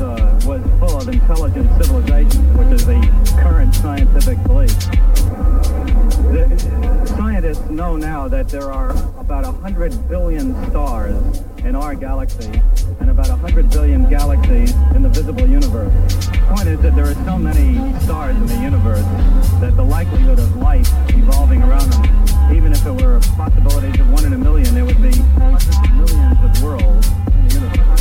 was full of intelligent civilizations, which is the current scientific belief. Scientists know now that there are about 100 billion stars in our galaxy and about 100 billion galaxies in the visible universe. The point is that there are so many stars in the universe that the likelihood of life evolving around them, even if it were possibilities of one in a million, there would be hundreds of millions of worlds in the universe.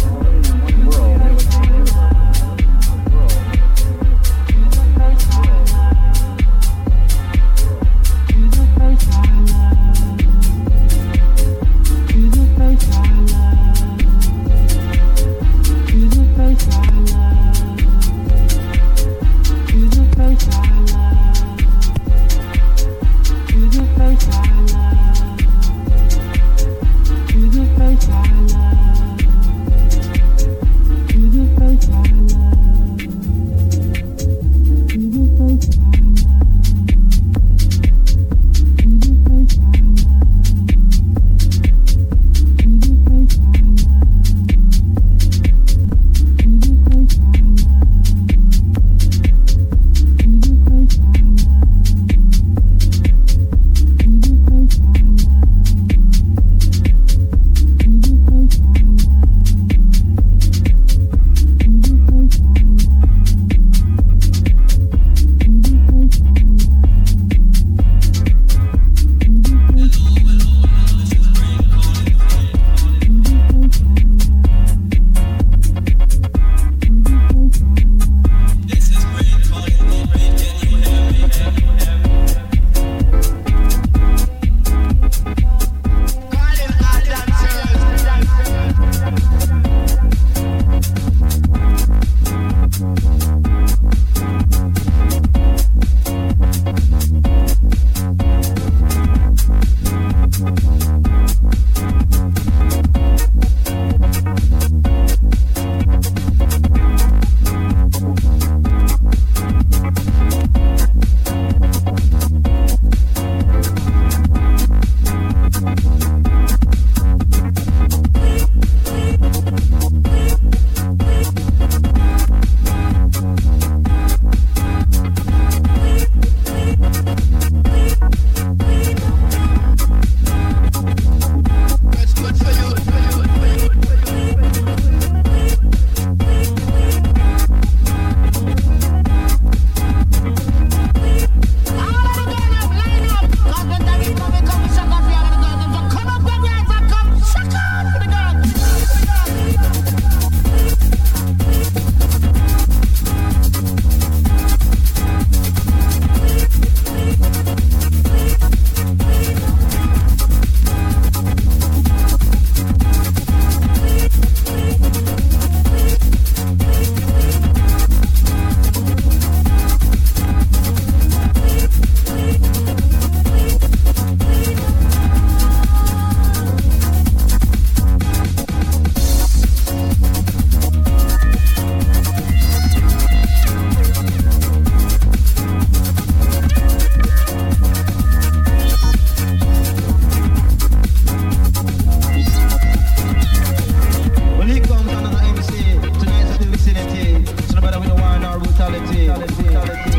brutality. So the brother we don't brutality. brutality. brutality.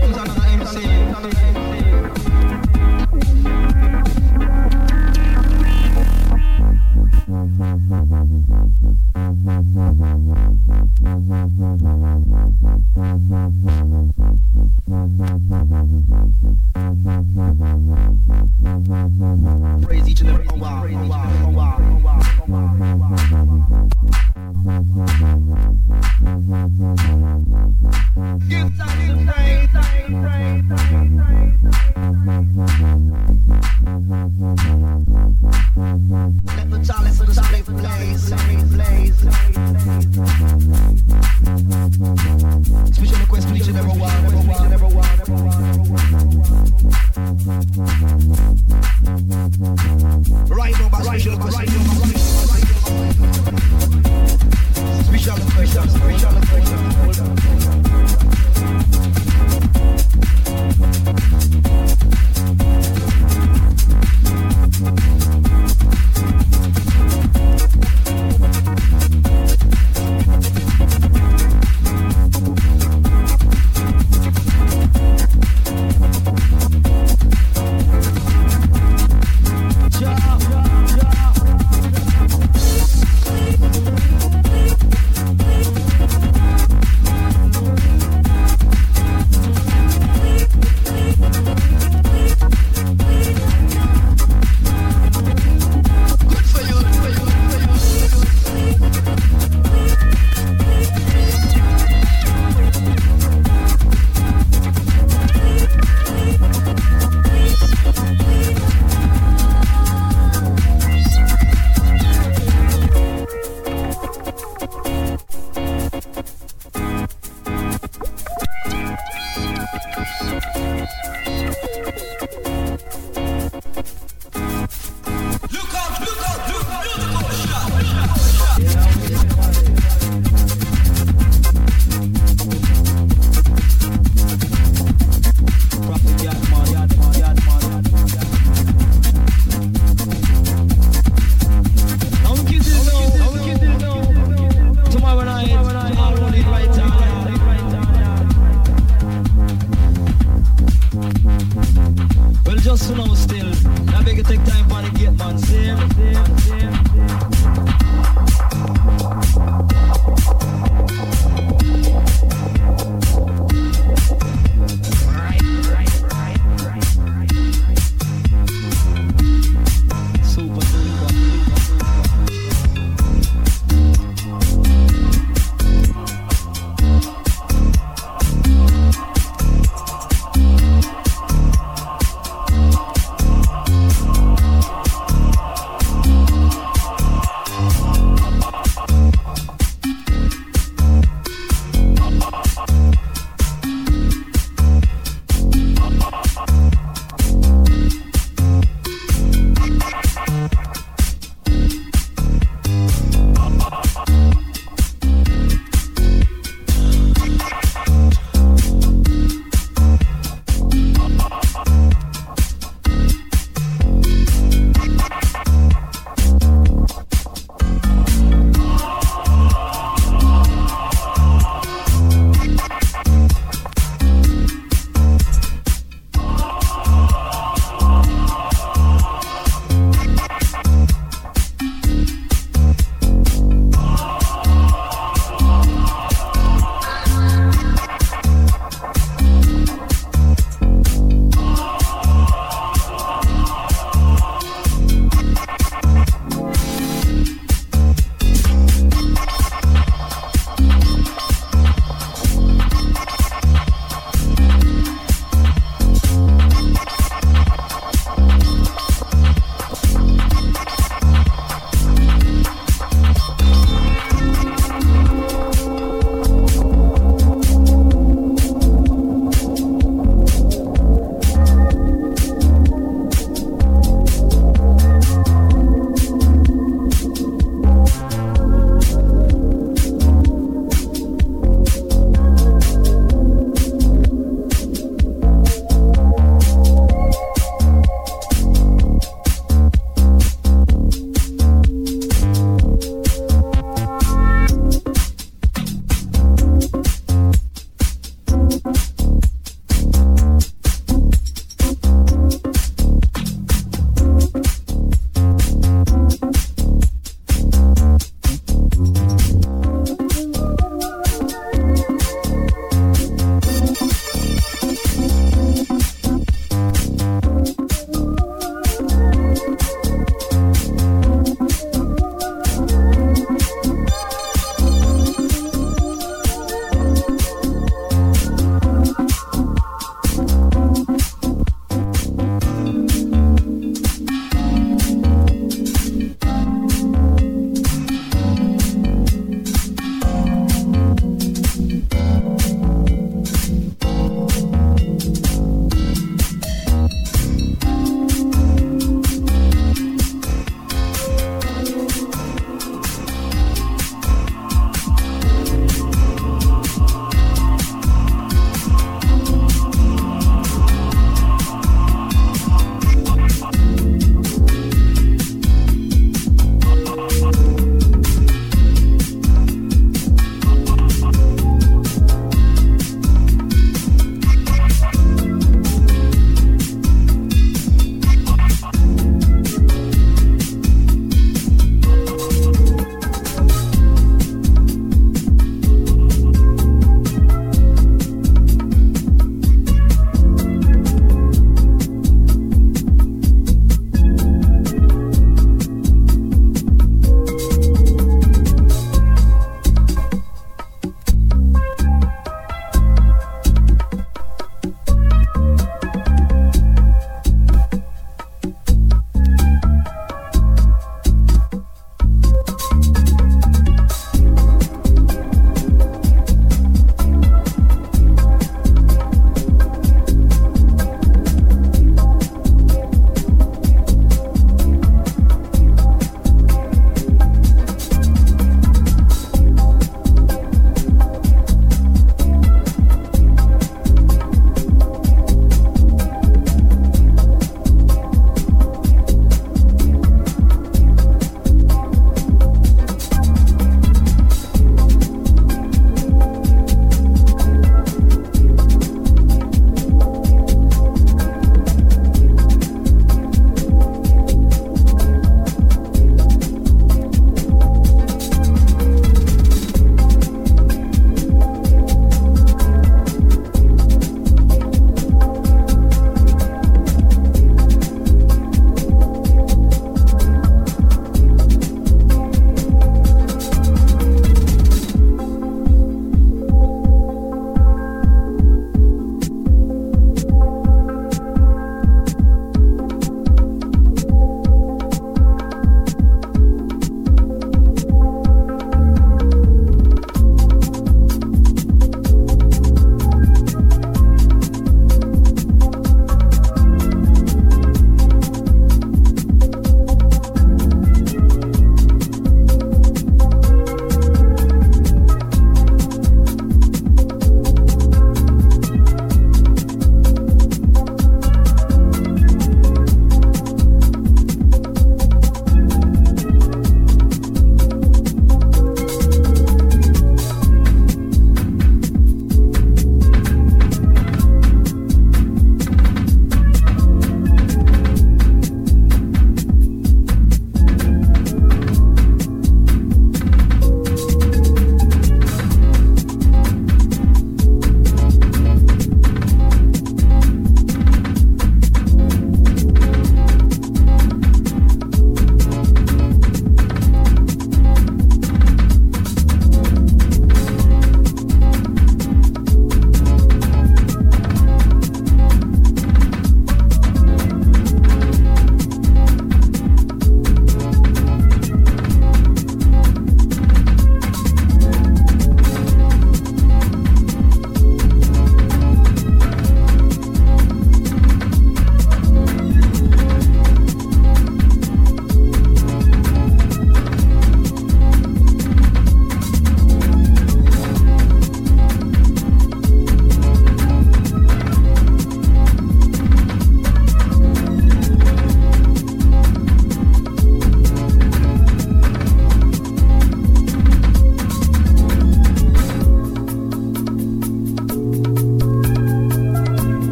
Who's another MC?